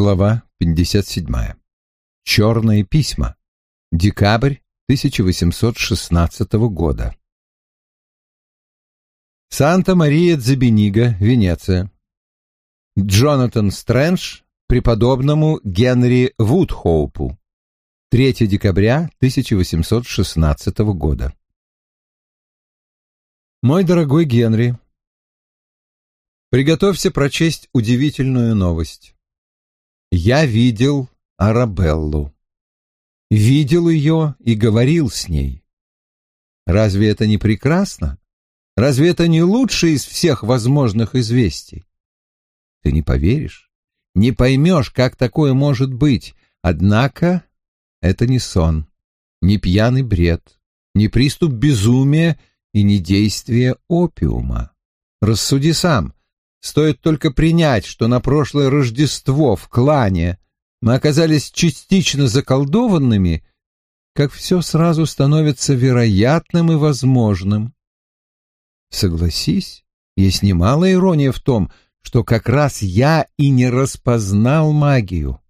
Глава 57. Черные письма. Декабрь 1816 года. Санта-Мария-Дзебенига, Венеция. Джонатан Стрэндж преподобному Генри Вудхоупу. 3 декабря 1816 года. Мой дорогой Генри, приготовься прочесть удивительную новость. Я видел Арабеллу. Видел ее и говорил с ней. Разве это не прекрасно? Разве это не лучшее из всех возможных известий? Ты не поверишь, не поймешь, как такое может быть, однако это не сон, не пьяный бред, не приступ безумия и не действие опиума. Рассуди сам, Стоит только принять, что на прошлое Рождество в клане мы оказались частично заколдованными, как все сразу становится вероятным и возможным. Согласись, есть немалая ирония в том, что как раз я и не распознал магию.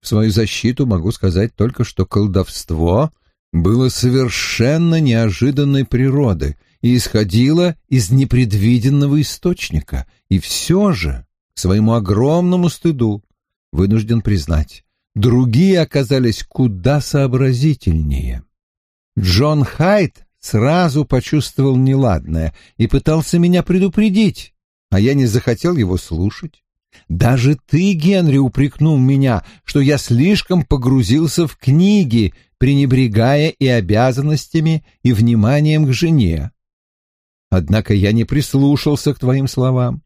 В свою защиту могу сказать только, что колдовство было совершенно неожиданной природы — и исходила из непредвиденного источника, и все же, к своему огромному стыду, вынужден признать, другие оказались куда сообразительнее. Джон Хайт сразу почувствовал неладное и пытался меня предупредить, а я не захотел его слушать. Даже ты, Генри, упрекнул меня, что я слишком погрузился в книги, пренебрегая и обязанностями, и вниманием к жене. Однако я не прислушался к твоим словам,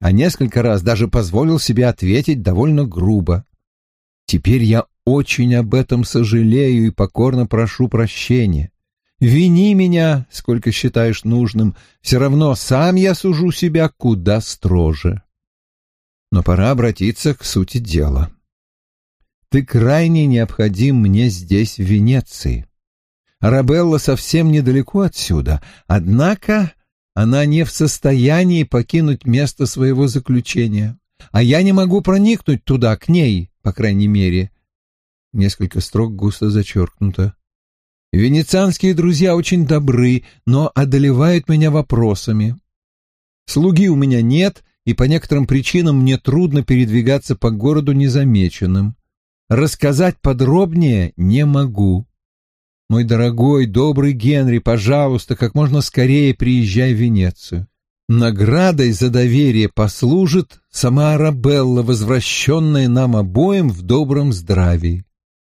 а несколько раз даже позволил себе ответить довольно грубо. Теперь я очень об этом сожалею и покорно прошу прощения. Вини меня, сколько считаешь нужным, все равно сам я сужу себя куда строже. Но пора обратиться к сути дела. Ты крайне необходим мне здесь, в Венеции. Арабелла совсем недалеко отсюда, однако она не в состоянии покинуть место своего заключения, а я не могу проникнуть туда, к ней, по крайней мере. Несколько строк густо зачеркнуто. Венецианские друзья очень добры, но одолевают меня вопросами. Слуги у меня нет, и по некоторым причинам мне трудно передвигаться по городу незамеченным. Рассказать подробнее не могу. Мой дорогой, добрый Генри, пожалуйста, как можно скорее приезжай в Венецию. Наградой за доверие послужит сама Арабелла, возвращенная нам обоим в добром здравии.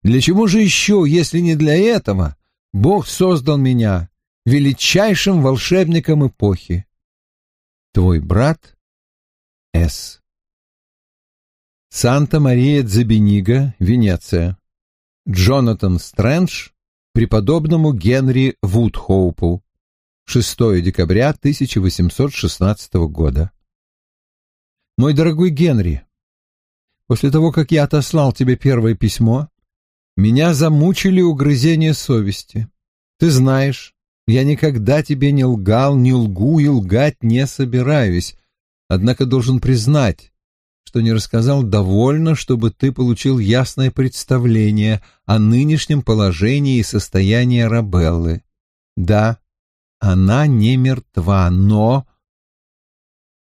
Для чего же еще, если не для этого, Бог создал меня величайшим волшебником эпохи? Твой брат С. Санта-Мария Дзебенига, Венеция. Джонатан Стрэндж, преподобному Генри Вудхоупу 6 декабря 1816 года. Мой дорогой Генри, после того, как я отослал тебе первое письмо, меня замучили угрызения совести. Ты знаешь, я никогда тебе не лгал, не лгу и лгать не собираюсь, однако должен признать, что не рассказал довольно, чтобы ты получил ясное представление о нынешнем положении и состоянии Рабеллы. Да, она не мертва, но...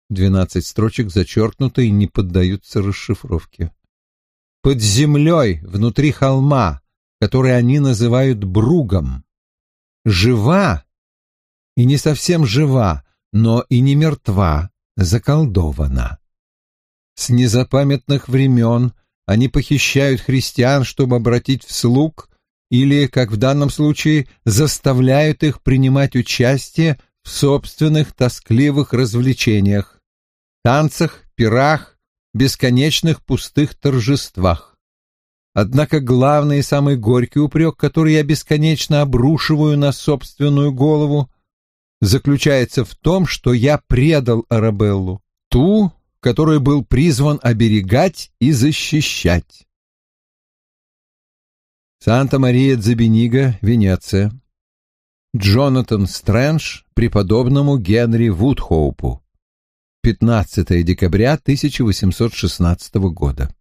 Двенадцать строчек зачеркнуты и не поддаются расшифровке. Под землей, внутри холма, который они называют Бругом. Жива и не совсем жива, но и не мертва, заколдована. С незапамятных времен они похищают христиан, чтобы обратить в слуг, или, как в данном случае, заставляют их принимать участие в собственных тоскливых развлечениях, танцах, пирах, бесконечных пустых торжествах. Однако главный и самый горький упрек, который я бесконечно обрушиваю на собственную голову, заключается в том, что я предал Арабеллу, ту, который был призван оберегать и защищать. Санта-Мария Дзабенига, Венеция. Джонатан Стрэндж преподобному Генри Вудхоупу. 15 декабря 1816 года.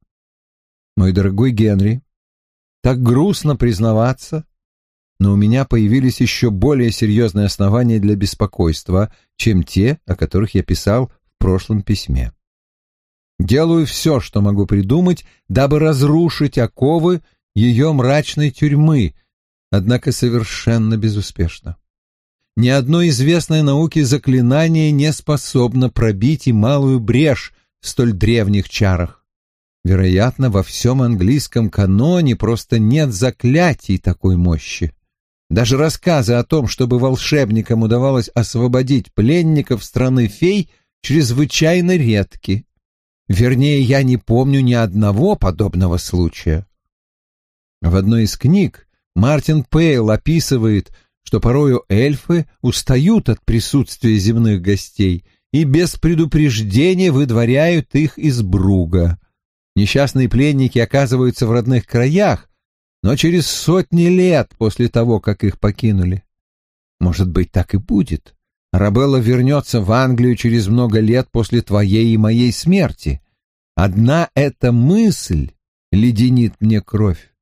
Мой дорогой Генри, так грустно признаваться, но у меня появились еще более серьезные основания для беспокойства, чем те, о которых я писал в прошлом письме. Делаю все, что могу придумать, дабы разрушить оковы ее мрачной тюрьмы, однако совершенно безуспешно. Ни одно известное науке заклинание не способно пробить и малую брешь в столь древних чарах. Вероятно, во всем английском каноне просто нет заклятий такой мощи. Даже рассказы о том, чтобы волшебникам удавалось освободить пленников страны фей, чрезвычайно редки. Вернее, я не помню ни одного подобного случая. В одной из книг Мартин Пейл описывает, что порою эльфы устают от присутствия земных гостей и без предупреждения выдворяют их из Бруга. Несчастные пленники оказываются в родных краях, но через сотни лет после того, как их покинули. Может быть, так и будет. Рабелла вернется в Англию через много лет после твоей и моей смерти. Одна эта мысль леденит мне кровь.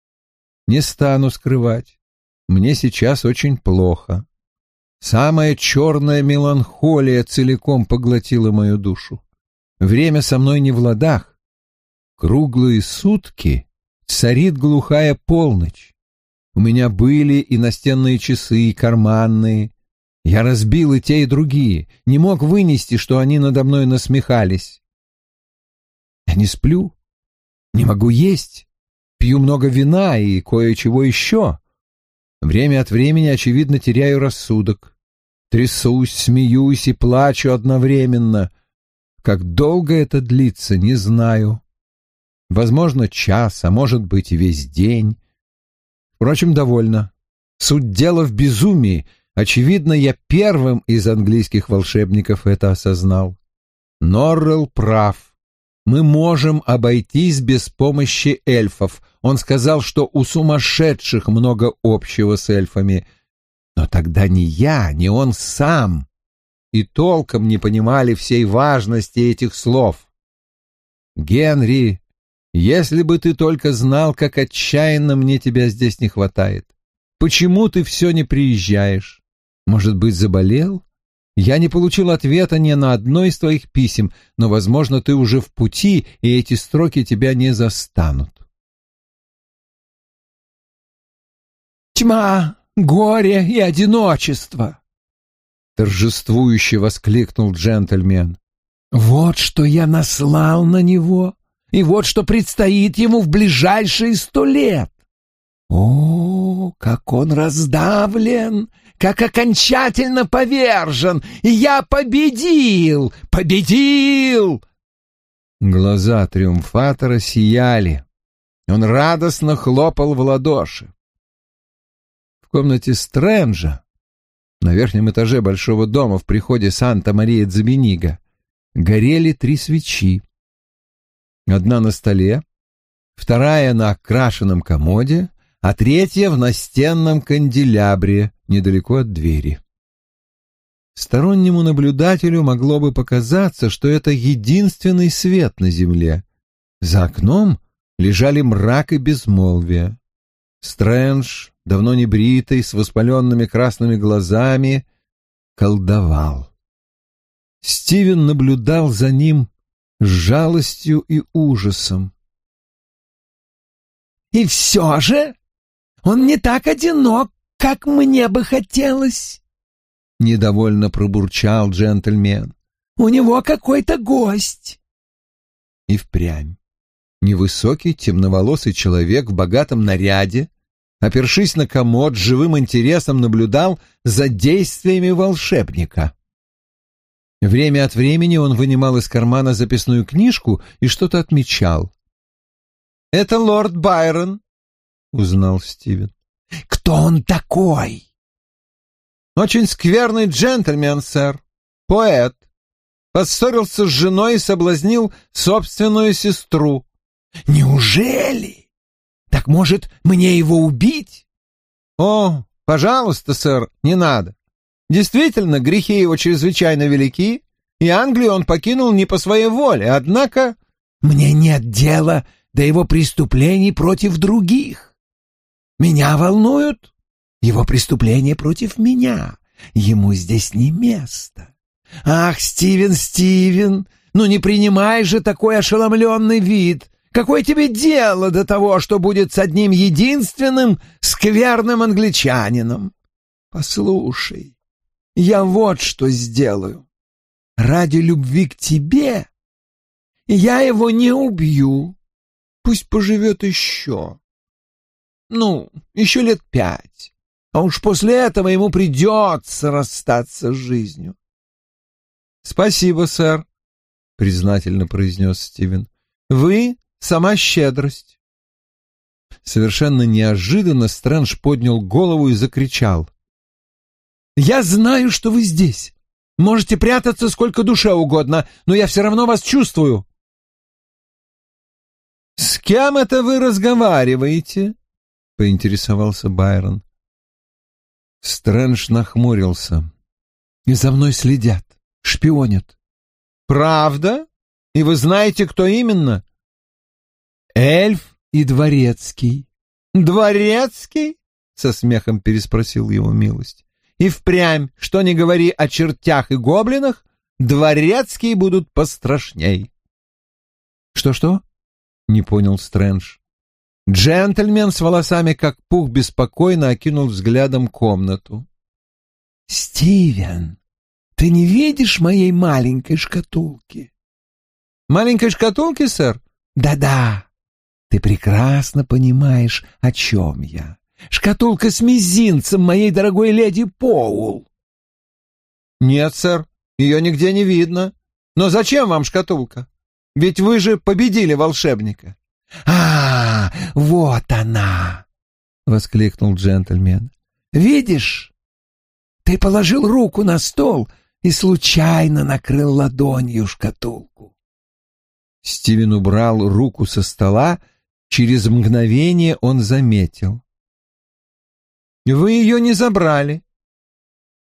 Не стану скрывать. Мне сейчас очень плохо. Самая черная меланхолия целиком поглотила мою душу. Время со мной не в ладах. Круглые сутки царит глухая полночь. У меня были и настенные часы, и карманные. Я разбил и те, и другие. Не мог вынести, что они надо мной насмехались. Я не сплю, не могу есть, пью много вина и кое-чего еще. Время от времени, очевидно, теряю рассудок. Трясусь, смеюсь и плачу одновременно. Как долго это длится, не знаю. Возможно, час, а может быть весь день. Впрочем, довольно. Суть дела в безумии. Очевидно, я первым из английских волшебников это осознал. Норрелл прав. Мы можем обойтись без помощи эльфов. Он сказал, что у сумасшедших много общего с эльфами. Но тогда ни я, ни он сам и толком не понимали всей важности этих слов. Генри если бы ты только знал, как отчаянно мне тебя здесь не хватает. Почему ты все не приезжаешь? Может быть, заболел? Я не получил ответа ни на одно из твоих писем, но, возможно, ты уже в пути, и эти строки тебя не застанут. «Тьма, горе и одиночество!» Торжествующе воскликнул джентльмен. «Вот что я наслал на него!» и вот что предстоит ему в ближайшие сто лет. О, как он раздавлен, как окончательно повержен, и я победил, победил!» Глаза триумфатора сияли. Он радостно хлопал в ладоши. В комнате Стрэнджа, на верхнем этаже большого дома в приходе Санта-Мария-Дзабенига, горели три свечи. Одна на столе, вторая на окрашенном комоде, а третья в настенном канделябре недалеко от двери. Стороннему наблюдателю могло бы показаться, что это единственный свет на земле. За окном лежали мрак и безмолвие. Стрэндж, давно не бритый, с воспаленными красными глазами, колдовал. Стивен наблюдал за ним с жалостью и ужасом. «И все же он не так одинок, как мне бы хотелось», — недовольно пробурчал джентльмен. «У него какой-то гость». И впрямь. Невысокий, темноволосый человек в богатом наряде, опершись на комод, живым интересом наблюдал за действиями волшебника. Время от времени он вынимал из кармана записную книжку и что-то отмечал. «Это лорд Байрон», — узнал Стивен. «Кто он такой?» «Очень скверный джентльмен, сэр. Поэт. Поссорился с женой и соблазнил собственную сестру». «Неужели? Так, может, мне его убить?» «О, пожалуйста, сэр, не надо. Действительно, грехи его чрезвычайно велики, и Англию он покинул не по своей воле, однако... «Мне нет дела до его преступлений против других. Меня волнуют его преступления против меня. Ему здесь не место. Ах, Стивен, Стивен, ну не принимай же такой ошеломленный вид. Какое тебе дело до того, что будет с одним единственным скверным англичанином? Послушай, я вот что сделаю. Ради любви к тебе я его не убью. Пусть поживет еще. Ну, еще лет пять. А уж после этого ему придется расстаться с жизнью. — Спасибо, сэр, — признательно произнес Стивен. — Вы сама щедрость. Совершенно неожиданно Стрэндж поднял голову и закричал. «Я знаю, что вы здесь. Можете прятаться сколько душе угодно, но я все равно вас чувствую». «С кем это вы разговариваете?» — поинтересовался Байрон. Стрэндж нахмурился. «И за мной следят, шпионят». «Правда? И вы знаете, кто именно?» эльф и дворецкий. Дворецкий? Со смехом переспросил его милость. И впрямь, что не говори о чертях и гоблинах, дворецкие будут пострашней. Что-что? Не понял Стрэндж. Джентльмен с волосами как пух беспокойно окинул взглядом комнату. «Стивен, ты не видишь моей маленькой шкатулки?» «Маленькой шкатулки, сэр?» «Да-да, ты прекрасно понимаешь, о чем я. Шкатулка с мизинцем моей дорогой леди Поул. Нет, сэр, ее нигде не видно. Но зачем вам шкатулка? Ведь вы же победили волшебника. А, вот она, воскликнул джентльмен. Видишь? Ты положил руку на стол и случайно накрыл ладонью шкатулку. Стивен убрал руку со стола Через мгновение он заметил. «Вы ее не забрали?»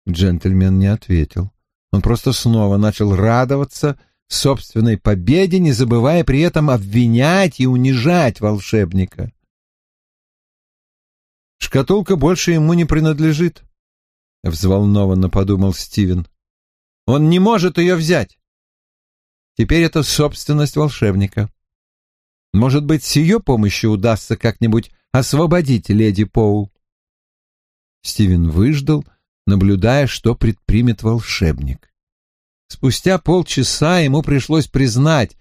Джентльмен не ответил. Он просто снова начал радоваться собственной победе, не забывая при этом обвинять и унижать волшебника. «Шкатулка больше ему не принадлежит», — взволнованно подумал Стивен. «Он не может ее взять. Теперь это собственность волшебника». Может быть, с ее помощью удастся как-нибудь освободить леди Поул. Стивен выждал, наблюдая, что предпримет волшебник. Спустя полчаса ему пришлось признать,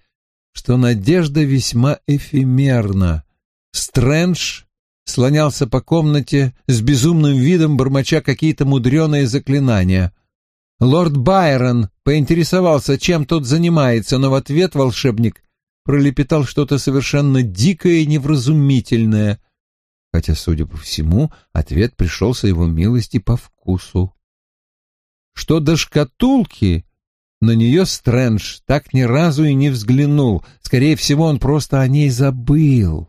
что надежда весьма эфемерна. Стрэндж слонялся по комнате с безумным видом, бормоча какие-то мудреные заклинания. Лорд Байрон поинтересовался, чем тот занимается, но в ответ волшебник пролепетал что-то совершенно дикое и невразумительное, хотя, судя по всему, ответ пришелся его милости по вкусу. Что до шкатулки, на нее Стрэндж так ни разу и не взглянул, скорее всего, он просто о ней забыл.